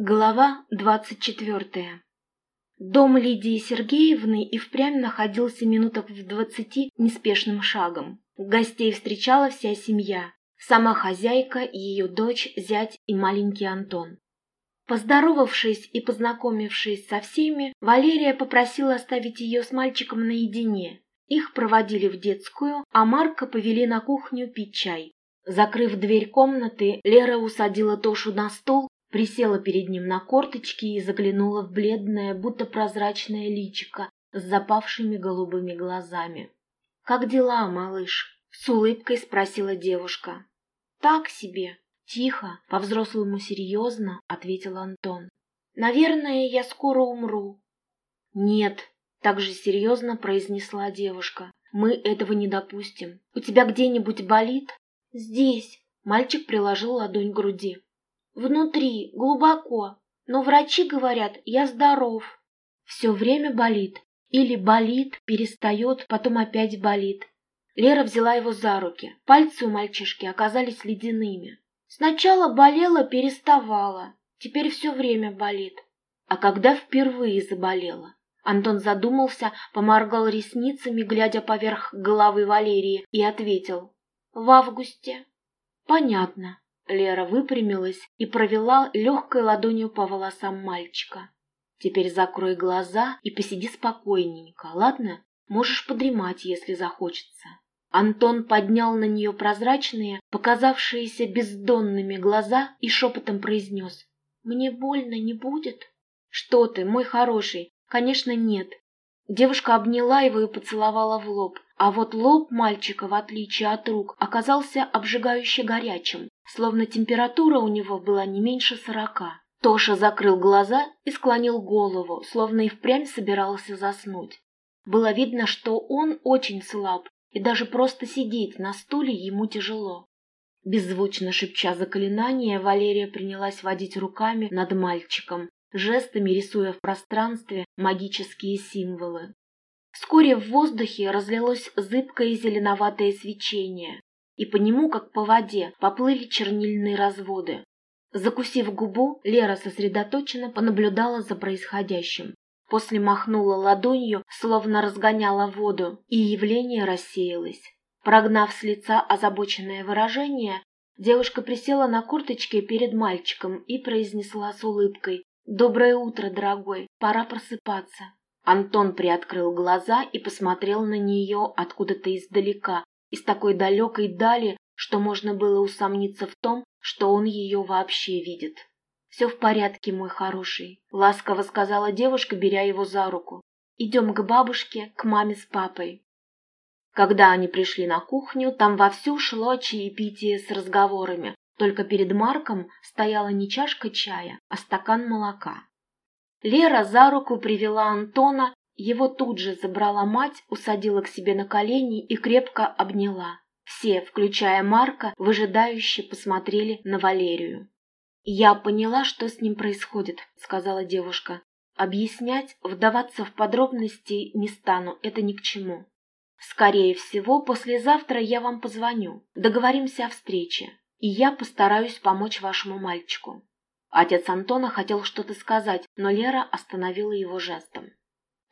Глава двадцать четвертая. Дом Лидии Сергеевны и впрямь находился минуток в двадцати неспешным шагом. Гостей встречала вся семья. Сама хозяйка, ее дочь, зять и маленький Антон. Поздоровавшись и познакомившись со всеми, Валерия попросила оставить ее с мальчиком наедине. Их проводили в детскую, а Марка повели на кухню пить чай. Закрыв дверь комнаты, Лера усадила Тошу на стул Присела перед ним на корточки и заглянула в бледное, будто прозрачное личико с запавшими голубыми глазами. «Как дела, малыш?» — с улыбкой спросила девушка. «Так себе», — тихо, по-взрослому серьезно ответил Антон. «Наверное, я скоро умру». «Нет», — так же серьезно произнесла девушка. «Мы этого не допустим. У тебя где-нибудь болит?» «Здесь», — мальчик приложил ладонь к груди. Внутри, глубоко. Но врачи говорят, я здоров. Все время болит. Или болит, перестает, потом опять болит. Лера взяла его за руки. Пальцы у мальчишки оказались ледяными. Сначала болела, переставала. Теперь все время болит. А когда впервые заболела? Антон задумался, поморгал ресницами, глядя поверх головы Валерии, и ответил. В августе. Понятно. Лера выпрямилась и провела легкой ладонью по волосам мальчика. «Теперь закрой глаза и посиди спокойненько, ладно? Можешь подремать, если захочется». Антон поднял на нее прозрачные, показавшиеся бездонными глаза и шепотом произнес. «Мне больно не будет?» «Что ты, мой хороший? Конечно, нет». Девушка обняла его и поцеловала в лоб. А вот лоб мальчика, в отличие от рук, оказался обжигающе горячим, словно температура у него была не меньше сорока. Тоша закрыл глаза и склонил голову, словно и впрямь собирался заснуть. Было видно, что он очень слаб, и даже просто сидеть на стуле ему тяжело. Беззвучно шепча заклинание, Валерия принялась водить руками над мальчиком, жестами рисуя в пространстве магические символы. Вскоре в воздухе разлилось зыбкое зеленоватое свечение, и по нему, как по воде, поплыли чернильные разводы. Закусив губу, Лера сосредоточенно понаблюдала за происходящим. После махнула ладонью, словно разгоняла воду, и явление рассеялось. Прогнав с лица озабоченное выражение, девушка присела на курточке перед мальчиком и произнесла с улыбкой «Доброе утро, дорогой, пора просыпаться». Антон приоткрыл глаза и посмотрел на нее откуда-то издалека, из такой далекой дали, что можно было усомниться в том, что он ее вообще видит. «Все в порядке, мой хороший», — ласково сказала девушка, беря его за руку. «Идем к бабушке, к маме с папой». Когда они пришли на кухню, там вовсю шло чаепитие с разговорами, только перед Марком стояла не чашка чая, а стакан молока. Лера за руку привела Антона, его тут же забрала мать, усадила к себе на колени и крепко обняла. Все, включая Марка, выжидающе посмотрели на Валерию. «Я поняла, что с ним происходит», — сказала девушка. «Объяснять, вдаваться в подробности не стану, это ни к чему. Скорее всего, послезавтра я вам позвоню, договоримся о встрече, и я постараюсь помочь вашему мальчику. Отец Антона хотел что-то сказать, но Лера остановила его жестом.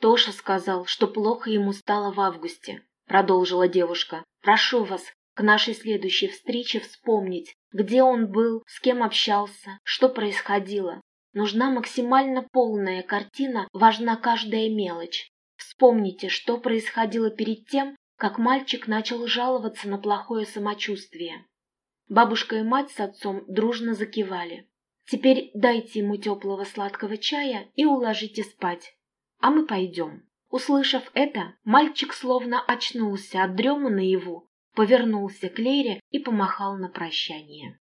«Тоша сказал, что плохо ему стало в августе», — продолжила девушка. «Прошу вас, к нашей следующей встрече вспомнить, где он был, с кем общался, что происходило. Нужна максимально полная картина, важна каждая мелочь. Вспомните, что происходило перед тем, как мальчик начал жаловаться на плохое самочувствие». Бабушка и мать с отцом дружно закивали. Теперь дайте ему теплого сладкого чая и уложите спать. А мы пойдем. Услышав это, мальчик словно очнулся от дрема наяву, повернулся к Лере и помахал на прощание.